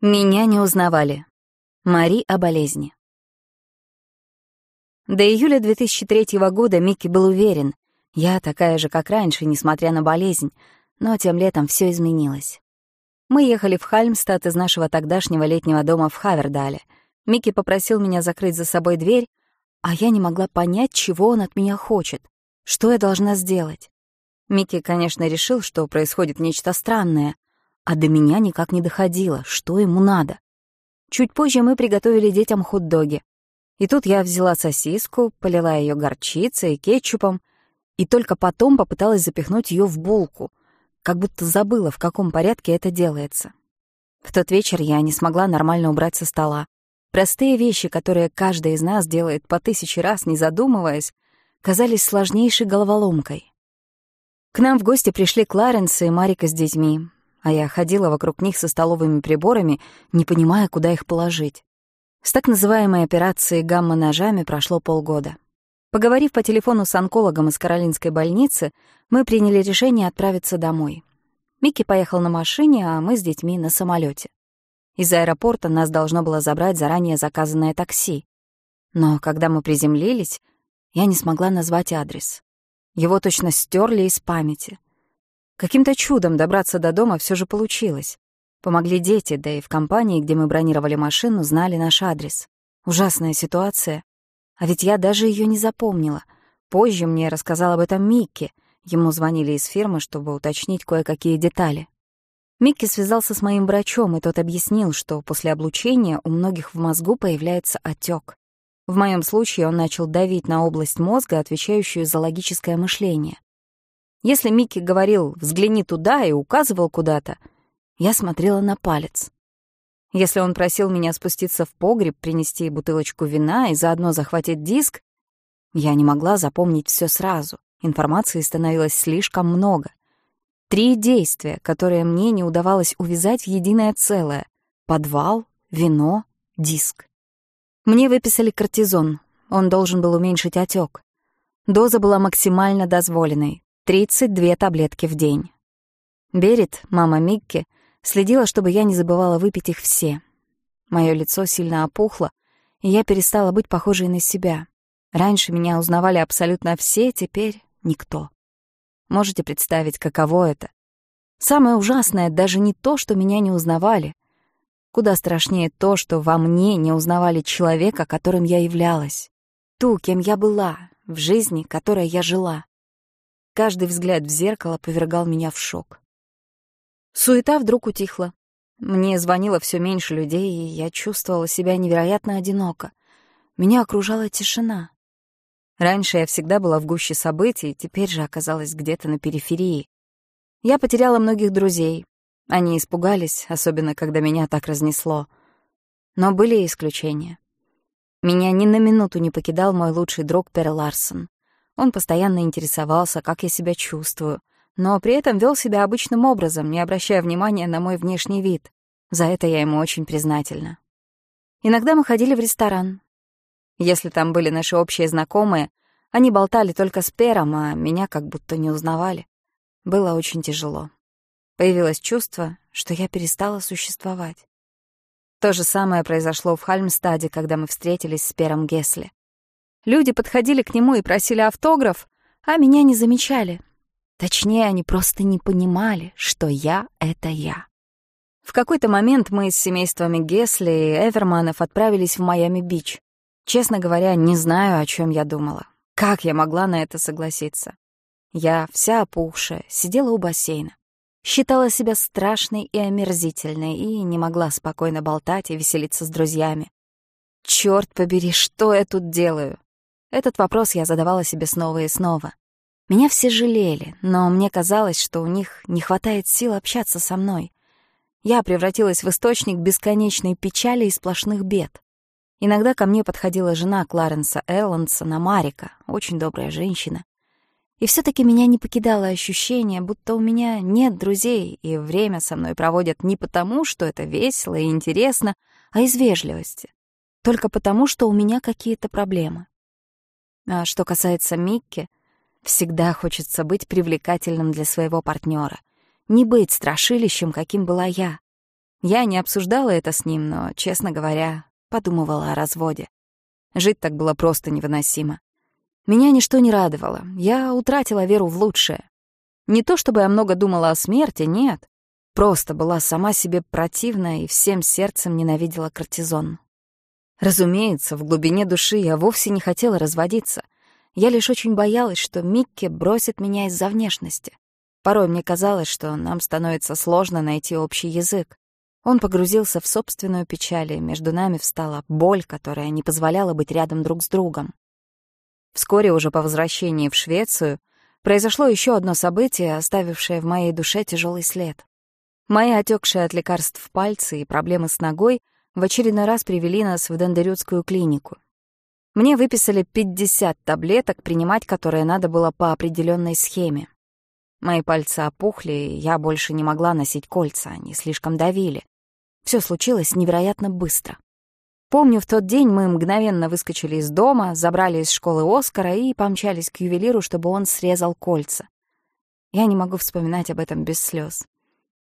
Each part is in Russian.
Меня не узнавали. Мари о болезни. До июля 2003 года Микки был уверен, я такая же, как раньше, несмотря на болезнь, но тем летом все изменилось. Мы ехали в Хальмстад из нашего тогдашнего летнего дома в Хавердале. Микки попросил меня закрыть за собой дверь, а я не могла понять, чего он от меня хочет, что я должна сделать. Микки, конечно, решил, что происходит нечто странное, а до меня никак не доходило, что ему надо. Чуть позже мы приготовили детям хот-доги. И тут я взяла сосиску, полила ее горчицей и кетчупом, и только потом попыталась запихнуть ее в булку, как будто забыла, в каком порядке это делается. В тот вечер я не смогла нормально убрать со стола. Простые вещи, которые каждый из нас делает по тысяче раз, не задумываясь, казались сложнейшей головоломкой. К нам в гости пришли Кларенс и Марика с детьми а я ходила вокруг них со столовыми приборами, не понимая, куда их положить. С так называемой операцией гамма-ножами прошло полгода. Поговорив по телефону с онкологом из Каролинской больницы, мы приняли решение отправиться домой. Микки поехал на машине, а мы с детьми на самолете. Из аэропорта нас должно было забрать заранее заказанное такси. Но когда мы приземлились, я не смогла назвать адрес. Его точно стерли из памяти — Каким-то чудом добраться до дома все же получилось. Помогли дети, да и в компании, где мы бронировали машину, знали наш адрес. Ужасная ситуация. А ведь я даже ее не запомнила. Позже мне рассказал об этом Микки. Ему звонили из фирмы, чтобы уточнить кое-какие детали. Микки связался с моим врачом, и тот объяснил, что после облучения у многих в мозгу появляется отек. В моем случае он начал давить на область мозга, отвечающую за логическое мышление. Если Микки говорил «взгляни туда» и указывал куда-то, я смотрела на палец. Если он просил меня спуститься в погреб, принести бутылочку вина и заодно захватить диск, я не могла запомнить все сразу. Информации становилось слишком много. Три действия, которые мне не удавалось увязать в единое целое — подвал, вино, диск. Мне выписали кортизон, он должен был уменьшить отек. Доза была максимально дозволенной, 32 таблетки в день. Берет, мама Микки, следила, чтобы я не забывала выпить их все. Мое лицо сильно опухло, и я перестала быть похожей на себя. Раньше меня узнавали абсолютно все, теперь никто. Можете представить, каково это? Самое ужасное даже не то, что меня не узнавали. Куда страшнее то, что во мне не узнавали человека, которым я являлась. Ту, кем я была, в жизни, которой я жила. Каждый взгляд в зеркало повергал меня в шок. Суета вдруг утихла. Мне звонило все меньше людей, и я чувствовала себя невероятно одиноко. Меня окружала тишина. Раньше я всегда была в гуще событий, теперь же оказалась где-то на периферии. Я потеряла многих друзей. Они испугались, особенно когда меня так разнесло. Но были исключения. Меня ни на минуту не покидал мой лучший друг Пер Ларсон. Он постоянно интересовался, как я себя чувствую, но при этом вел себя обычным образом, не обращая внимания на мой внешний вид. За это я ему очень признательна. Иногда мы ходили в ресторан. Если там были наши общие знакомые, они болтали только с Пером, а меня как будто не узнавали. Было очень тяжело. Появилось чувство, что я перестала существовать. То же самое произошло в Хальмстаде, когда мы встретились с Пером Гесли. Люди подходили к нему и просили автограф, а меня не замечали. Точнее, они просто не понимали, что я — это я. В какой-то момент мы с семействами Гесли и Эверманов отправились в Майами-Бич. Честно говоря, не знаю, о чем я думала. Как я могла на это согласиться? Я, вся опухшая, сидела у бассейна. Считала себя страшной и омерзительной и не могла спокойно болтать и веселиться с друзьями. Черт побери, что я тут делаю? Этот вопрос я задавала себе снова и снова. Меня все жалели, но мне казалось, что у них не хватает сил общаться со мной. Я превратилась в источник бесконечной печали и сплошных бед. Иногда ко мне подходила жена Кларенса Эллансона, Марика, очень добрая женщина. И все таки меня не покидало ощущение, будто у меня нет друзей, и время со мной проводят не потому, что это весело и интересно, а из вежливости. Только потому, что у меня какие-то проблемы. А что касается Микки, всегда хочется быть привлекательным для своего партнера, не быть страшилищем, каким была я. Я не обсуждала это с ним, но, честно говоря, подумывала о разводе. Жить так было просто невыносимо. Меня ничто не радовало. Я утратила веру в лучшее. Не то чтобы я много думала о смерти, нет. Просто была сама себе противна и всем сердцем ненавидела кортизон. Разумеется, в глубине души я вовсе не хотела разводиться. Я лишь очень боялась, что Микки бросит меня из-за внешности. Порой мне казалось, что нам становится сложно найти общий язык. Он погрузился в собственную печаль, и между нами встала боль, которая не позволяла быть рядом друг с другом. Вскоре уже по возвращении в Швецию произошло еще одно событие, оставившее в моей душе тяжелый след. Мои отекшие от лекарств пальцы и проблемы с ногой в очередной раз привели нас в Дендерютскую клинику. Мне выписали 50 таблеток, принимать которые надо было по определенной схеме. Мои пальцы опухли, и я больше не могла носить кольца, они слишком давили. Все случилось невероятно быстро. Помню, в тот день мы мгновенно выскочили из дома, забрали из школы Оскара и помчались к ювелиру, чтобы он срезал кольца. Я не могу вспоминать об этом без слез.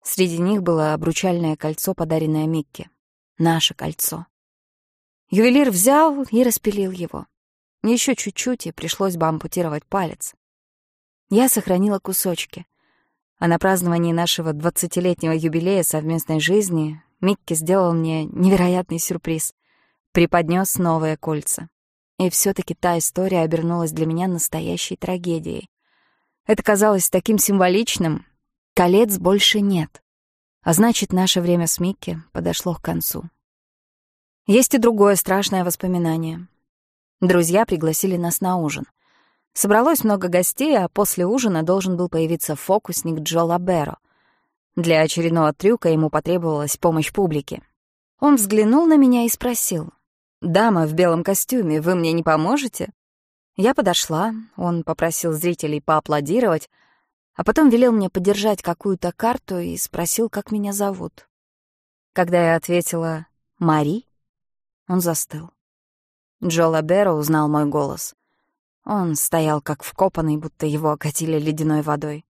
Среди них было обручальное кольцо, подаренное Микке. Наше кольцо. Ювелир взял и распилил его. Еще чуть-чуть, и пришлось бы ампутировать палец. Я сохранила кусочки. А на праздновании нашего двадцатилетнего юбилея совместной жизни Микки сделал мне невероятный сюрприз. Преподнес новые кольца. И все таки та история обернулась для меня настоящей трагедией. Это казалось таким символичным. Колец больше нет. А значит, наше время с Микки подошло к концу. Есть и другое страшное воспоминание. Друзья пригласили нас на ужин. Собралось много гостей, а после ужина должен был появиться фокусник Джо Лаберо. Для очередного трюка ему потребовалась помощь публики. Он взглянул на меня и спросил. «Дама в белом костюме, вы мне не поможете?» Я подошла, он попросил зрителей поаплодировать, а потом велел мне подержать какую-то карту и спросил, как меня зовут. Когда я ответила «Мари», он застыл. Джо Лаберо узнал мой голос. Он стоял как вкопанный, будто его окатили ледяной водой.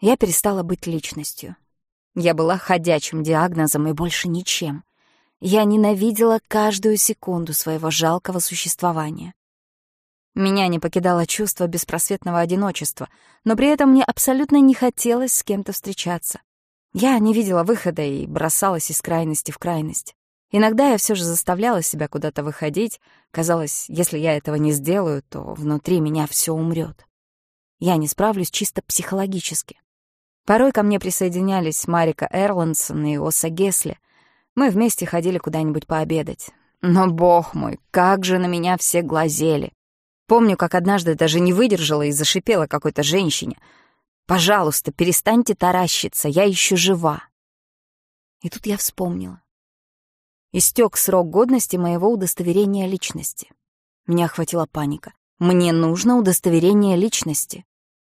Я перестала быть личностью. Я была ходячим диагнозом и больше ничем. Я ненавидела каждую секунду своего жалкого существования. Меня не покидало чувство беспросветного одиночества, но при этом мне абсолютно не хотелось с кем-то встречаться. Я не видела выхода и бросалась из крайности в крайность. Иногда я все же заставляла себя куда-то выходить. Казалось, если я этого не сделаю, то внутри меня все умрет. Я не справлюсь чисто психологически. Порой ко мне присоединялись Марика Эрландсон и Оса Гесли. Мы вместе ходили куда-нибудь пообедать. Но, бог мой, как же на меня все глазели. Помню, как однажды даже не выдержала и зашипела какой-то женщине. «Пожалуйста, перестаньте таращиться, я еще жива». И тут я вспомнила. Истек срок годности моего удостоверения личности. Меня охватила паника. Мне нужно удостоверение личности.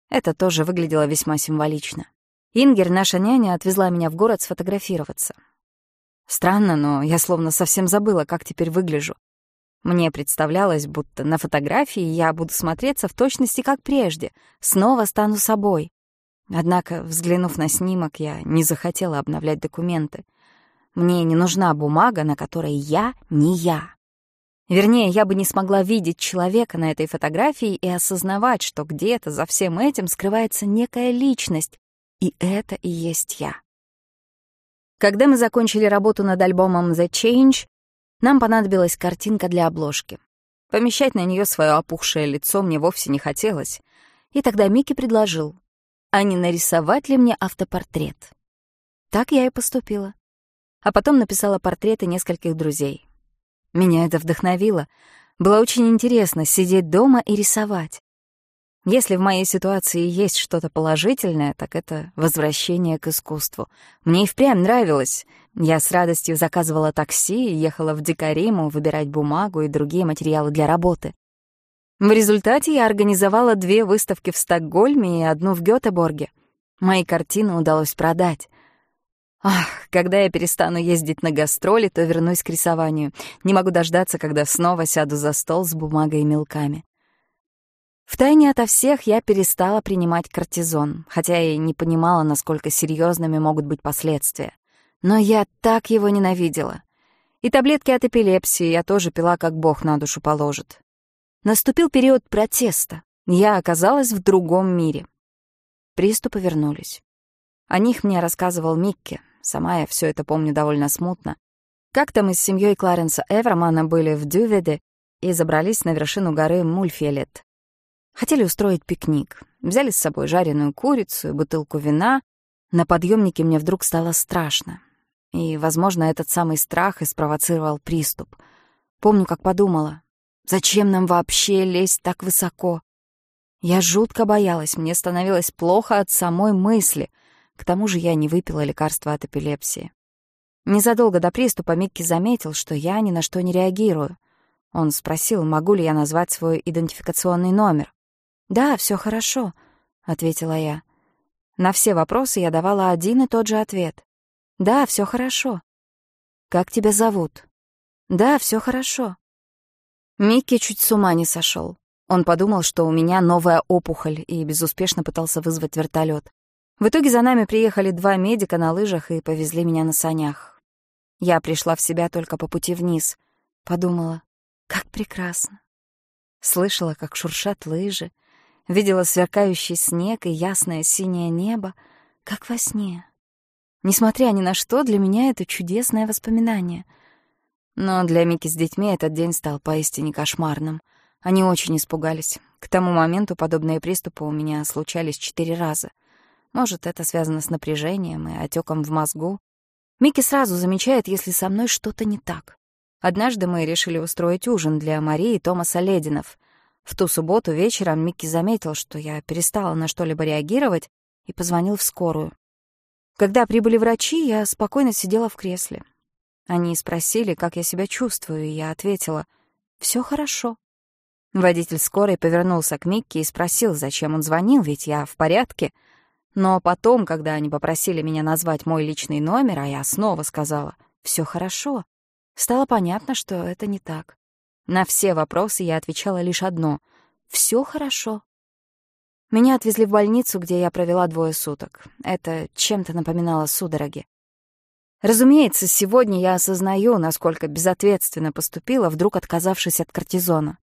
Это тоже выглядело весьма символично. Ингер, наша няня, отвезла меня в город сфотографироваться. Странно, но я словно совсем забыла, как теперь выгляжу. Мне представлялось, будто на фотографии я буду смотреться в точности как прежде, снова стану собой. Однако, взглянув на снимок, я не захотела обновлять документы. Мне не нужна бумага, на которой я не я. Вернее, я бы не смогла видеть человека на этой фотографии и осознавать, что где-то за всем этим скрывается некая личность, и это и есть я. Когда мы закончили работу над альбомом «The Change», нам понадобилась картинка для обложки. Помещать на нее свое опухшее лицо мне вовсе не хотелось. И тогда Микки предложил, а не нарисовать ли мне автопортрет? Так я и поступила. А потом написала портреты нескольких друзей. Меня это вдохновило. Было очень интересно сидеть дома и рисовать. Если в моей ситуации есть что-то положительное, так это возвращение к искусству. Мне и впрямь нравилось. Я с радостью заказывала такси и ехала в Дикариму выбирать бумагу и другие материалы для работы. В результате я организовала две выставки в Стокгольме и одну в Гётеборге. Мои картины удалось продать. Ах, когда я перестану ездить на гастроли, то вернусь к рисованию. Не могу дождаться, когда снова сяду за стол с бумагой и мелками. Втайне ото всех я перестала принимать кортизон, хотя и не понимала, насколько серьезными могут быть последствия. Но я так его ненавидела. И таблетки от эпилепсии я тоже пила, как бог на душу положит. Наступил период протеста. Я оказалась в другом мире. Приступы вернулись. О них мне рассказывал Микки. Сама я все это помню довольно смутно. Как-то мы с семьей Кларенса Эвермана были в Дюведе и забрались на вершину горы Мульфелет. Хотели устроить пикник. Взяли с собой жареную курицу и бутылку вина. На подъемнике мне вдруг стало страшно. И, возможно, этот самый страх и спровоцировал приступ. Помню, как подумала, зачем нам вообще лезть так высоко? Я жутко боялась, мне становилось плохо от самой мысли. К тому же я не выпила лекарства от эпилепсии. Незадолго до приступа Микки заметил, что я ни на что не реагирую. Он спросил, могу ли я назвать свой идентификационный номер. «Да, все хорошо», — ответила я. На все вопросы я давала один и тот же ответ. «Да, все хорошо». «Как тебя зовут?» «Да, все хорошо». Микки чуть с ума не сошел. Он подумал, что у меня новая опухоль, и безуспешно пытался вызвать вертолет. В итоге за нами приехали два медика на лыжах и повезли меня на санях. Я пришла в себя только по пути вниз. Подумала, как прекрасно. Слышала, как шуршат лыжи, видела сверкающий снег и ясное синее небо, как во сне. Несмотря ни на что, для меня это чудесное воспоминание. Но для Мики с детьми этот день стал поистине кошмарным. Они очень испугались. К тому моменту подобные приступы у меня случались четыре раза. Может, это связано с напряжением и отеком в мозгу. Микки сразу замечает, если со мной что-то не так. Однажды мы решили устроить ужин для Марии и Томаса Лединов. В ту субботу вечером Микки заметил, что я перестала на что-либо реагировать, и позвонил в скорую. Когда прибыли врачи, я спокойно сидела в кресле. Они спросили, как я себя чувствую, и я ответила «Всё хорошо». Водитель скорой повернулся к Микки и спросил, зачем он звонил, ведь я в порядке. Но потом, когда они попросили меня назвать мой личный номер, а я снова сказала «Всё хорошо», стало понятно, что это не так. На все вопросы я отвечала лишь одно — «Все хорошо». Меня отвезли в больницу, где я провела двое суток. Это чем-то напоминало судороги. Разумеется, сегодня я осознаю, насколько безответственно поступила, вдруг отказавшись от кортизона.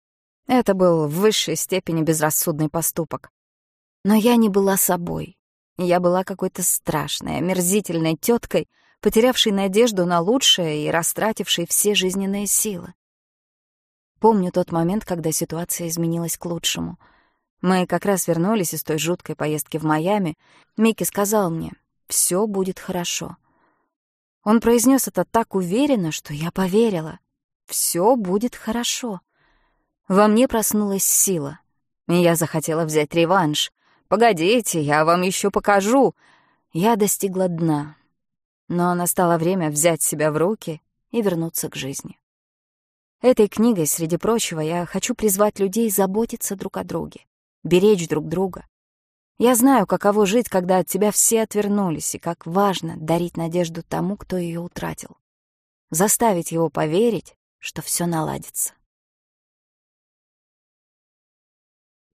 Это был в высшей степени безрассудный поступок. Но я не была собой. Я была какой-то страшной, омерзительной теткой, потерявшей надежду на лучшее и растратившей все жизненные силы. Помню тот момент, когда ситуация изменилась к лучшему. Мы как раз вернулись из той жуткой поездки в Майами. Микки сказал мне, «Всё будет хорошо». Он произнес это так уверенно, что я поверила. «Всё будет хорошо». Во мне проснулась сила, и я захотела взять реванш. «Погодите, я вам ещё покажу». Я достигла дна, но настало время взять себя в руки и вернуться к жизни. Этой книгой, среди прочего, я хочу призвать людей заботиться друг о друге, беречь друг друга. Я знаю, каково жить, когда от тебя все отвернулись, и как важно дарить надежду тому, кто ее утратил. Заставить его поверить, что все наладится.